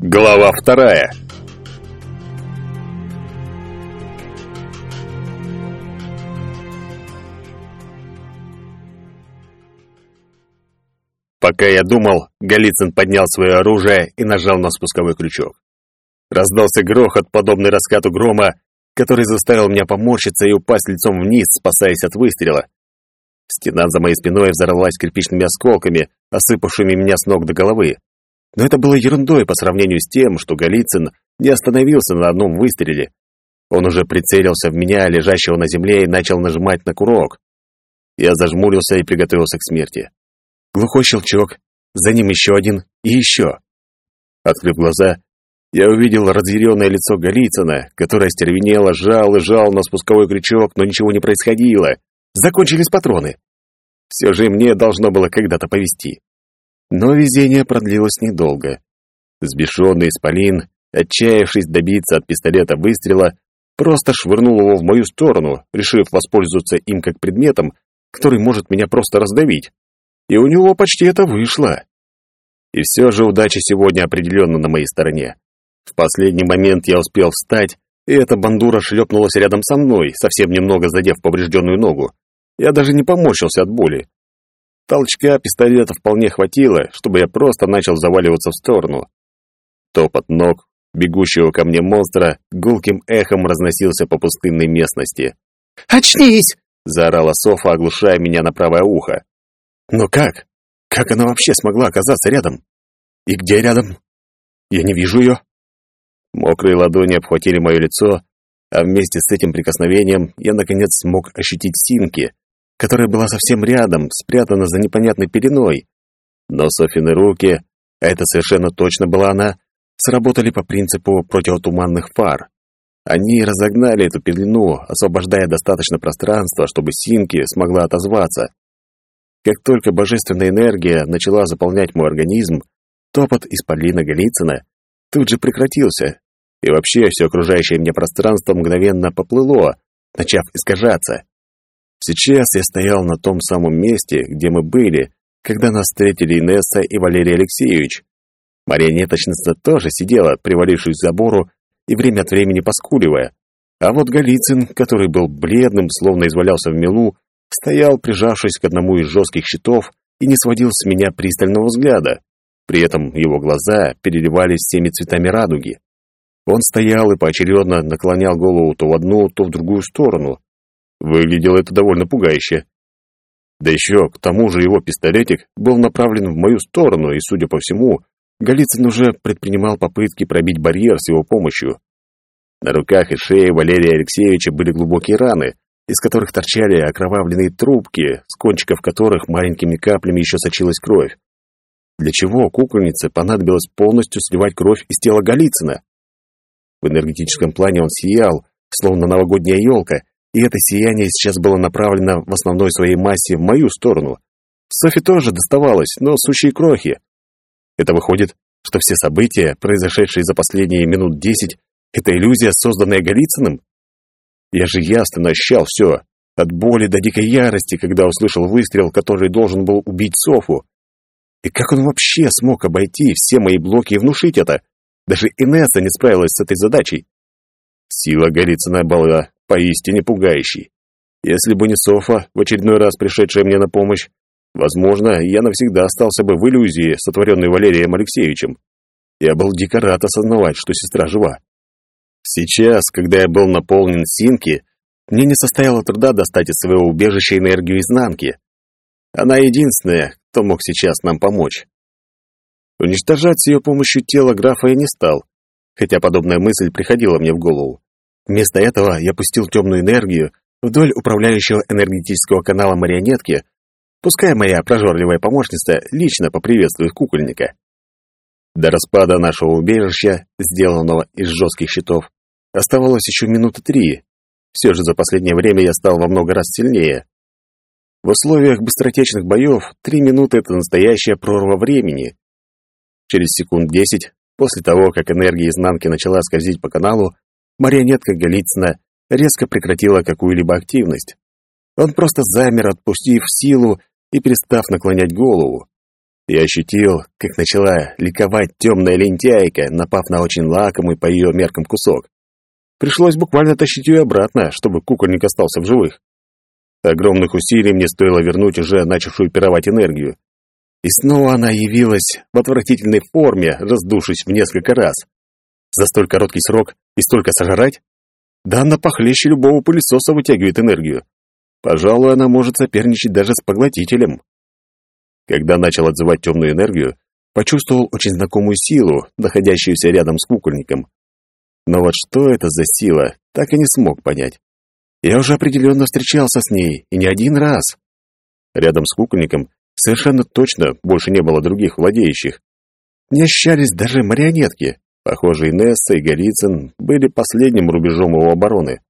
Глава вторая. Пока я думал, Голицын поднял свое оружие и нажал на спусковой крючок. Раздался грохот, подобный раскату грома, который заставил меня поморщиться и упасть лицом вниз, спасаясь от выстрела. Стена за моей спиной взорвалась кирпичными осколками, осыпавшими меня с ног до головы. Но это было ерундой по сравнению с тем, что Голицын не остановился на одном выстреле. Он уже прицелился в меня, лежащего на земле, и начал нажимать на курок. Я зажмурился и приготовился к смерти. Глухой щелчок, за ним еще один и еще. Открыв глаза, я увидел разъяренное лицо Голицына, которое стервенело, жал и жал на спусковой крючок, но ничего не происходило. Закончились патроны. Все же мне должно было когда-то повезти. Но везение продлилось недолго. Сбешенный исполин, отчаявшись добиться от пистолета выстрела, просто швырнул его в мою сторону, решив воспользоваться им как предметом, который может меня просто раздавить. И у него почти это вышло. И все же удача сегодня определенно на моей стороне. В последний момент я успел встать, и эта бандура шлепнулась рядом со мной, совсем немного задев поврежденную ногу. Я даже не поморщился от боли. Толчка пистолета вполне хватило, чтобы я просто начал заваливаться в сторону. Топот ног, бегущего ко мне монстра, гулким эхом разносился по пустынной местности. «Очнись!» — заорала Софа, оглушая меня на правое ухо. «Но как? Как она вообще смогла оказаться рядом? И где рядом? Я не вижу ее». Мокрые ладони обхватили мое лицо, а вместе с этим прикосновением я, наконец, смог ощутить синки, которая была совсем рядом, спрятана за непонятной пеленой. Но Софины руки, а это совершенно точно была она, сработали по принципу противотуманных фар. Они разогнали эту пелену, освобождая достаточно пространства, чтобы Синки смогла отозваться. Как только божественная энергия начала заполнять мой организм, топот исполина Голицына тут же прекратился, и вообще все окружающее мне пространство мгновенно поплыло, начав искажаться. Сейчас я стоял на том самом месте, где мы были, когда нас встретили Инесса и Валерий Алексеевич. Марионеточница тоже сидела, привалившись к забору и время от времени поскуливая. А вот Голицын, который был бледным, словно извалялся в мелу, стоял, прижавшись к одному из жестких щитов и не сводил с меня пристального взгляда. При этом его глаза переливались всеми цветами радуги. Он стоял и поочередно наклонял голову то в одну, то в другую сторону, Выглядело это довольно пугающе. Да еще, к тому же, его пистолетик был направлен в мою сторону, и, судя по всему, Голицын уже предпринимал попытки пробить барьер с его помощью. На руках и шее Валерия Алексеевича были глубокие раны, из которых торчали окровавленные трубки, с кончиков которых маленькими каплями еще сочилась кровь. Для чего кукольнице понадобилось полностью сливать кровь из тела Голицына? В энергетическом плане он сиял, словно новогодняя елка, и это сияние сейчас было направлено в основной своей массе в мою сторону. Софи тоже доставалось, но сущие крохи. Это выходит, что все события, произошедшие за последние минут десять, это иллюзия, созданная Голицыным? Я же ясно ощущал все, от боли до дикой ярости, когда услышал выстрел, который должен был убить Софу. И как он вообще смог обойти все мои блоки и внушить это? Даже Инесса не справилась с этой задачей. Сила Голицына была поистине пугающий. Если бы не Софа, в очередной раз пришедшая мне на помощь, возможно, я навсегда остался бы в иллюзии, сотворенной Валерием Алексеевичем. Я был дико рад осознавать, что сестра жива. Сейчас, когда я был наполнен синки, мне не состояло труда достать из своего убежища энергию изнанки. Она единственная, кто мог сейчас нам помочь. Уничтожать с ее помощью тело графа я не стал, хотя подобная мысль приходила мне в голову. Вместо этого я пустил темную энергию вдоль управляющего энергетического канала марионетки, пускай моя прожорливая помощница лично поприветствует кукольника. До распада нашего убежища, сделанного из жестких щитов, оставалось еще минуты три. Все же за последнее время я стал во много раз сильнее. В условиях быстротечных боев три минуты — это настоящая прорва времени. Через секунд десять, после того, как энергия изнанки начала скользить по каналу, марионетка Голицына резко прекратила какую-либо активность. Он просто замер, отпустив силу и перестав наклонять голову. Я ощутил, как начала ликовать темная лентяйка, напав на очень лакомый по ее меркам кусок. Пришлось буквально тащить ее обратно, чтобы кукольник остался в живых. Огромных усилий мне стоило вернуть уже начавшую пировать энергию. И снова она явилась в отвратительной форме, раздувшись в несколько раз. За столь короткий срок и столько сожрать? Да она похлеще любого пылесоса вытягивает энергию. Пожалуй, она может соперничать даже с поглотителем. Когда начал отзывать темную энергию, почувствовал очень знакомую силу, находящуюся рядом с кукольником. Но вот что это за сила, так и не смог понять. Я уже определенно встречался с ней, и не один раз. Рядом с кукольником совершенно точно больше не было других владеющих. Не ощущались даже марионетки. Похоже, Инесса и Голицын были последним рубежом его обороны.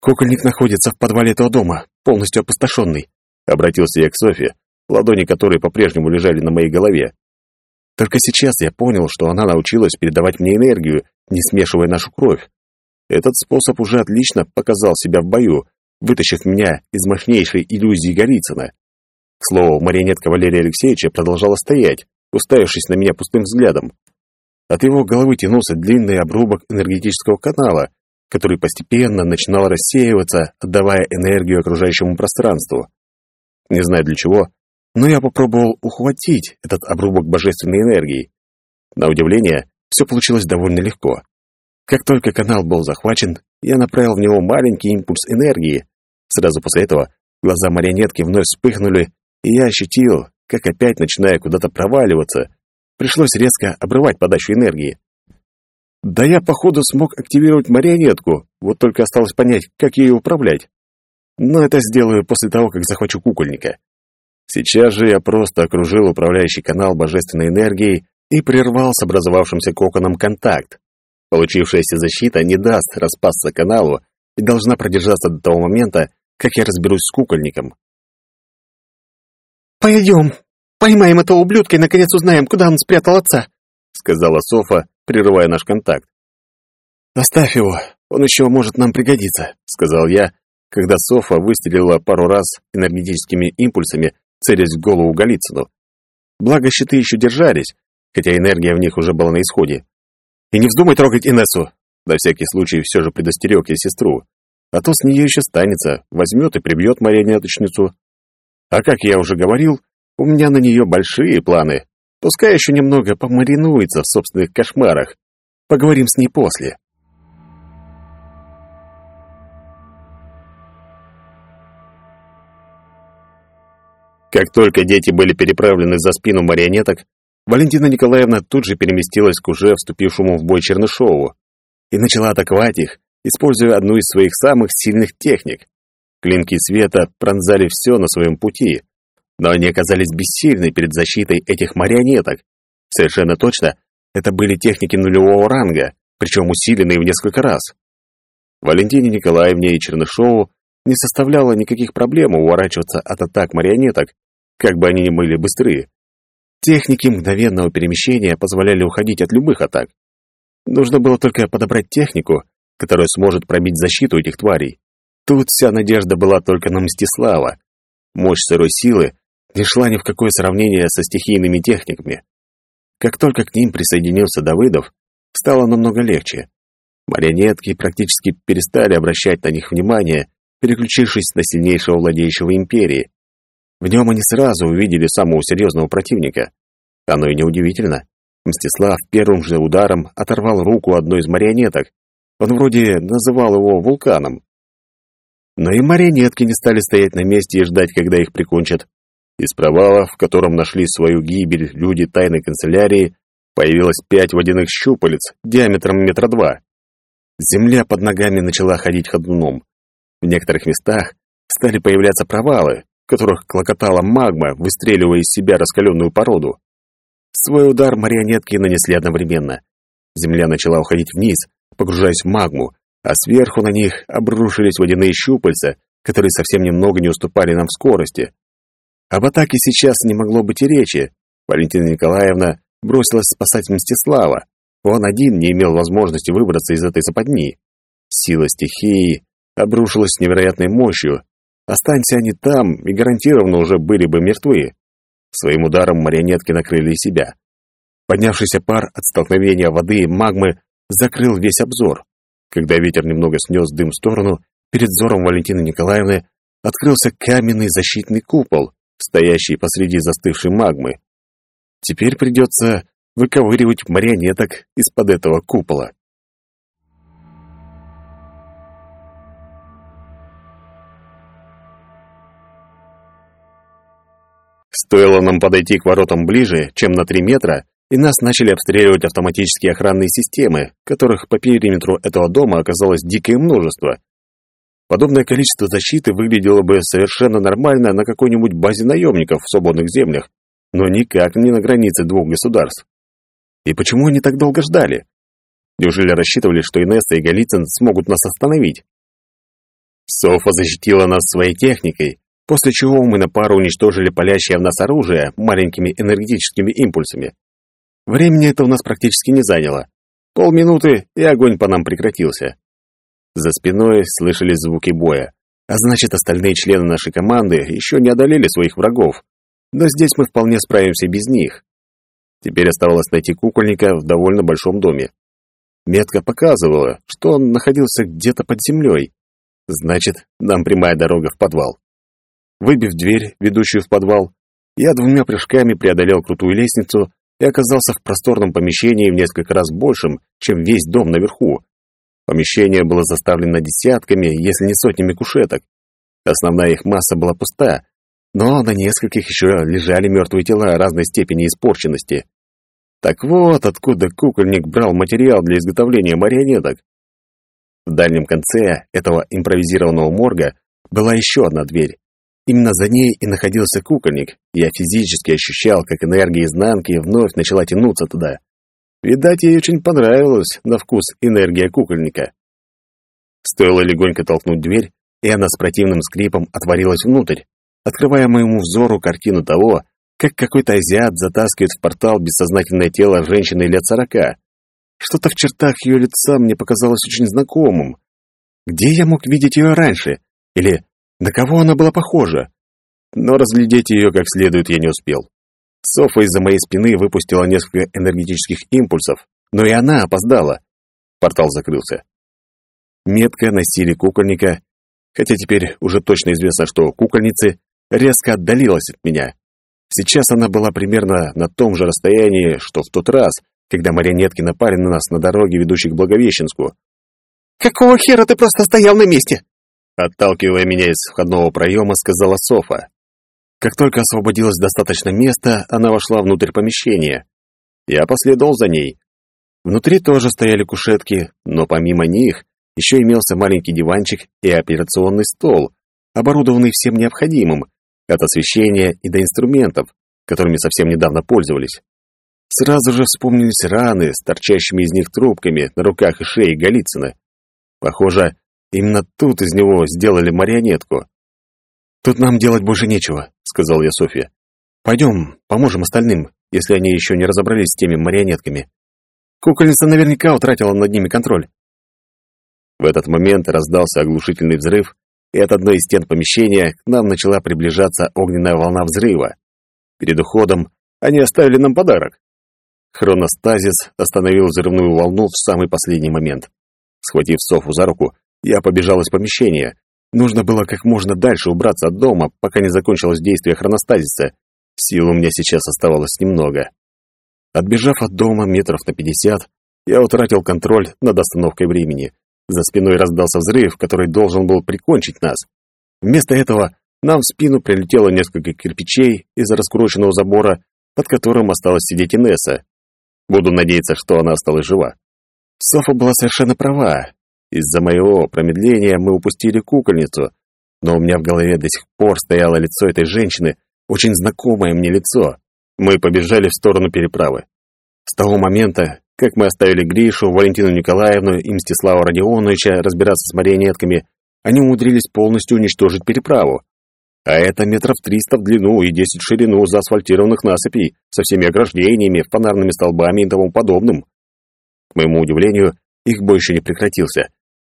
«Кукольник находится в подвале этого дома, полностью опустошенный», — обратился я к Софье, ладони которой по-прежнему лежали на моей голове. Только сейчас я понял, что она научилась передавать мне энергию, не смешивая нашу кровь. Этот способ уже отлично показал себя в бою, вытащив меня из мощнейшей иллюзии Голицына. К слову, марионетка Валерия Алексеевича продолжала стоять, уставившись на меня пустым взглядом. От его головы тянулся длинный обрубок энергетического канала, который постепенно начинал рассеиваться, отдавая энергию окружающему пространству. Не знаю для чего, но я попробовал ухватить этот обрубок божественной энергии. На удивление, все получилось довольно легко. Как только канал был захвачен, я направил в него маленький импульс энергии. Сразу после этого глаза марионетки вновь вспыхнули, и я ощутил, как опять начиная куда-то проваливаться. Пришлось резко обрывать подачу энергии. Да я, походу, смог активировать марионетку, вот только осталось понять, как ее управлять. Но это сделаю после того, как захвачу кукольника. Сейчас же я просто окружил управляющий канал божественной энергией и прервал с образовавшимся коконом контакт. Получившаяся защита не даст распасться каналу и должна продержаться до того момента, как я разберусь с кукольником. «Пойдем, поймаем этого ублюдка и, наконец, узнаем, куда он спрятал отца», сказала Софа, прерывая наш контакт. «Оставь его, он еще может нам пригодиться», — сказал я, когда Софа выстрелила пару раз энергетическими импульсами целясь в голову Голицыну. Благо, щиты еще держались, хотя энергия в них уже была на исходе. «И не вздумай трогать Инессу!» На всякий случай все же предостерег я сестру. А то с нее еще станется, возьмет и прибьет марионеточницу. А как я уже говорил, у меня на нее большие планы. Пускай еще немного помаринуется в собственных кошмарах. Поговорим с ней после. Как только дети были переправлены за спину марионеток, Валентина Николаевна тут же переместилась к уже вступившему в бой Чернышову и начала атаковать их, используя одну из своих самых сильных техник. Клинки света пронзали все на своем пути, но они оказались бессильны перед защитой этих марионеток. Совершенно точно, это были техники нулевого ранга, причем усиленные в несколько раз. Валентине Николаевне и Чернышову не составляло никаких проблем уворачиваться от атак марионеток, как бы они ни были быстрые. Техники мгновенного перемещения позволяли уходить от любых атак. Нужно было только подобрать технику, которая сможет пробить защиту этих тварей. Тут вся надежда была только на Мстислава. Мощь сырой силы не шла ни в какое сравнение со стихийными техниками. Как только к ним присоединился Давыдов, стало намного легче. Марионетки практически перестали обращать на них внимание, переключившись на сильнейшего владеющего империи. В нем они сразу увидели самого серьезного противника. Оно и неудивительно. Мстислав первым же ударом оторвал руку одной из марионеток. Он вроде называл его вулканом. Но и марионетки не стали стоять на месте и ждать, когда их прикончат. Из провала, в котором нашли свою гибель люди тайной канцелярии, появилось пять водяных щупалец диаметром метра два. Земля под ногами начала ходить ходуном. В некоторых местах стали появляться провалы, которых клокотала магма, выстреливая из себя раскаленную породу. Свой удар марионетки нанесли одновременно. Земля начала уходить вниз, погружаясь в магму, а сверху на них обрушились водяные щупальца, которые совсем немного не уступали нам в скорости. Об атаке сейчас не могло быть и речи. Валентина Николаевна бросилась спасать Мстислава. Он один не имел возможности выбраться из этой западни. Сила стихии обрушилась с невероятной мощью, Останься они там, и гарантированно уже были бы мертвы. Своим ударом марионетки накрыли себя. Поднявшийся пар от столкновения воды и магмы закрыл весь обзор. Когда ветер немного снес дым в сторону, перед взором Валентины Николаевны открылся каменный защитный купол, стоящий посреди застывшей магмы. Теперь придется выковыривать марионеток из-под этого купола. Стоило нам подойти к воротам ближе, чем на три метра, и нас начали обстреливать автоматические охранные системы, которых по периметру этого дома оказалось дикое множество. Подобное количество защиты выглядело бы совершенно нормально на какой-нибудь базе наемников в свободных землях, но никак не на границе двух государств. И почему они так долго ждали? Неужели рассчитывали, что Инесса и Голицын смогут нас остановить? Софа защитила нас своей техникой, после чего мы на пару уничтожили палящее в нас оружие маленькими энергетическими импульсами. Времени это у нас практически не заняло. Полминуты, и огонь по нам прекратился. За спиной слышались звуки боя, а значит, остальные члены нашей команды еще не одолели своих врагов. Но здесь мы вполне справимся без них. Теперь оставалось найти кукольника в довольно большом доме. Метка показывала, что он находился где-то под землей. Значит, нам прямая дорога в подвал. Выбив дверь, ведущую в подвал, я двумя прыжками преодолел крутую лестницу и оказался в просторном помещении в несколько раз большим, чем весь дом наверху. Помещение было заставлено десятками, если не сотнями кушеток. Основная их масса была пуста, но на нескольких еще лежали мертвые тела разной степени испорченности. Так вот, откуда кукольник брал материал для изготовления марионеток. В дальнем конце этого импровизированного морга была еще одна дверь. Именно за ней и находился кукольник. Я физически ощущал, как энергия изнанки вновь начала тянуться туда. Видать, ей очень понравилась на вкус энергия кукольника. Стоило легонько толкнуть дверь, и она с противным скрипом отворилась внутрь, открывая моему взору картину того, как какой-то азиат затаскивает в портал бессознательное тело женщины лет сорока. Что-то в чертах ее лица мне показалось очень знакомым. Где я мог видеть ее раньше? Или на кого она была похожа? Но разглядеть ее как следует я не успел. Софа из-за моей спины выпустила несколько энергетических импульсов, но и она опоздала. Портал закрылся. Метка на силе кукольника, хотя теперь уже точно известно, что кукольницы, резко отдалилась от меня. Сейчас она была примерно на том же расстоянии, что в тот раз, когда марионетки напали на нас на дороге, ведущей к Благовещенску. «Какого хера ты просто стоял на месте?» Отталкивая меня из входного проема, сказала Софа. Как только освободилось достаточно места, она вошла внутрь помещения. Я последовал за ней. Внутри тоже стояли кушетки, но помимо них еще имелся маленький диванчик и операционный стол, оборудованный всем необходимым, от освещения и до инструментов, которыми совсем недавно пользовались. Сразу же вспомнились раны с торчащими из них трубками на руках и шее Голицына. Похоже, Именно тут из него сделали марионетку. «Тут нам делать больше нечего», — сказал я Софье. «Пойдем, поможем остальным, если они еще не разобрались с теми марионетками. Кукольница наверняка утратила над ними контроль». В этот момент раздался оглушительный взрыв, и от одной из стен помещения к нам начала приближаться огненная волна взрыва. Перед уходом они оставили нам подарок. Хроностазис остановил взрывную волну в самый последний момент. Схватив Софу за руку, я побежал из помещения. Нужно было как можно дальше убраться от дома, пока не закончилось действие хроностазиса. Сил у меня сейчас оставалось немного. Отбежав от дома метров на пятьдесят, я утратил контроль над остановкой времени. За спиной раздался взрыв, который должен был прикончить нас. Вместо этого нам в спину прилетело несколько кирпичей из-за раскуроченного забора, под которым осталась сидеть Инесса. Буду надеяться, что она осталась жива. Софа была совершенно права. Из-за моего промедления мы упустили кукольницу, но у меня в голове до сих пор стояло лицо этой женщины, очень знакомое мне лицо. Мы побежали в сторону переправы. С того момента, как мы оставили Гришу, Валентину Николаевну и Мстислава Родионовича разбираться с марионетками, они умудрились полностью уничтожить переправу. А это метров триста в длину и десять в ширину заасфальтированных насыпей со всеми ограждениями, фонарными столбами и тому подобным. К моему удивлению, их бой еще не прекратился.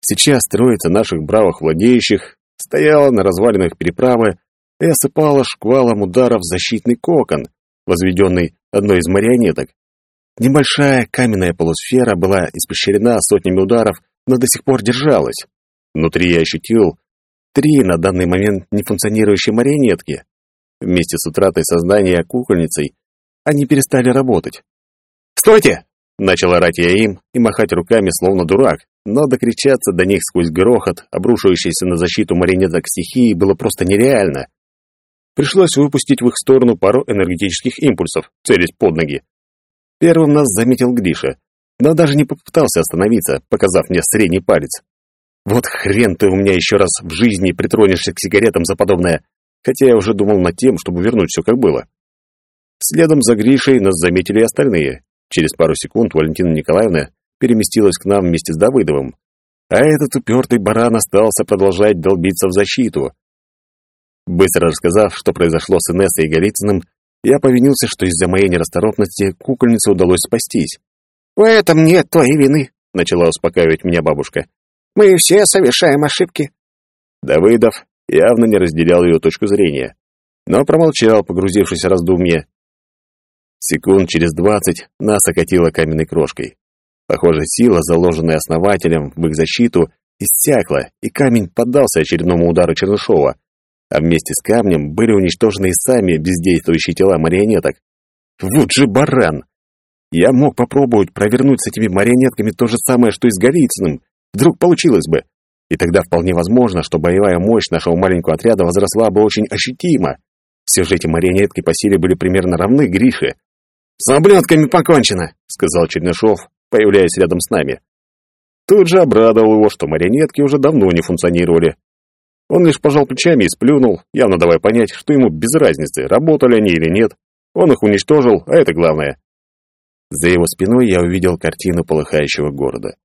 Сейчас троица наших бравых владеющих стояла на развалинах переправы, и осыпала шквалом ударов защитный кокон, возведенный одной из марионеток. Небольшая каменная полусфера была испещрена сотнями ударов, но до сих пор держалась. Внутри я ощутил три на данный момент нефункционирующие марионетки. Вместе с утратой сознания кукольницей они перестали работать. «Стойте!» — начал орать я им и махать руками, словно дурак, но докричаться до них сквозь грохот, обрушивающийся на защиту марионеток стихии, было просто нереально. Пришлось выпустить в их сторону пару энергетических импульсов, целясь под ноги. Первым нас заметил Гриша, но даже не попытался остановиться, показав мне средний палец. Вот хрен ты у меня еще раз в жизни притронешься к сигаретам за подобное, хотя я уже думал над тем, чтобы вернуть все как было. Следом за Гришей нас заметили остальные. Через пару секунд Валентина Николаевна переместилась к нам вместе с Давыдовым, а этот упертый баран остался продолжать долбиться в защиту. Быстро рассказав, что произошло с Инессой и Голицыным, я повинился, что из-за моей нерасторопности кукольнице удалось спастись. «В этом нет твоей вины», — начала успокаивать меня бабушка. «Мы все совершаем ошибки». Давыдов явно не разделял ее точку зрения, но промолчал, погрузившись в раздумье. Секунд через двадцать нас окатило каменной крошкой. Похоже, сила, заложенная основателем в их защиту, иссякла, и камень поддался очередному удару Чернышова, а вместе с камнем были уничтожены и сами бездействующие тела марионеток. Вот же баран! Я мог попробовать провернуть с этими марионетками то же самое, что и с Голицыным. Вдруг получилось бы. И тогда вполне возможно, что боевая мощь нашего маленького отряда возросла бы очень ощутимо. Все же эти марионетки по силе были примерно равны Грише. «С ублюдками покончено», — сказал Чернышов, появляясь рядом с нами. Тут же обрадовал его, что марионетки уже давно не функционировали. Он лишь пожал плечами и сплюнул, явно давая понять, что ему без разницы, работали они или нет. Он их уничтожил, а это главное. За его спиной я увидел картину полыхающего города.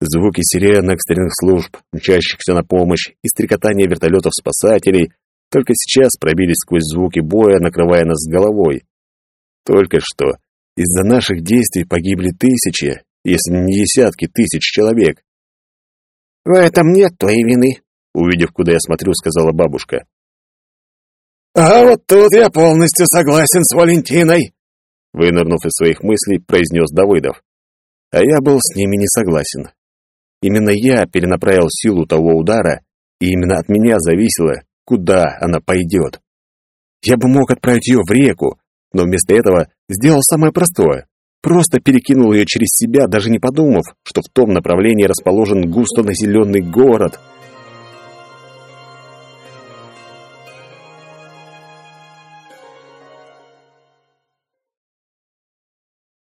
Звуки сирен экстренных служб, мчащихся на помощь, и стрекотание вертолетов-спасателей только сейчас пробились сквозь звуки боя, накрывая нас головой. Только что из-за наших действий погибли тысячи, если не десятки тысяч человек. «В этом нет твоей вины», Увидев, куда я смотрю, сказала бабушка. «А вот тут я полностью согласен с Валентиной!» Вынырнув из своих мыслей, произнес Давыдов. А я был с ними не согласен. Именно я перенаправил силу того удара, и именно от меня зависело, куда она пойдет. Я бы мог отправить ее в реку, но вместо этого сделал самое простое. Просто перекинул ее через себя, даже не подумав, что в том направлении расположен густо населенный город —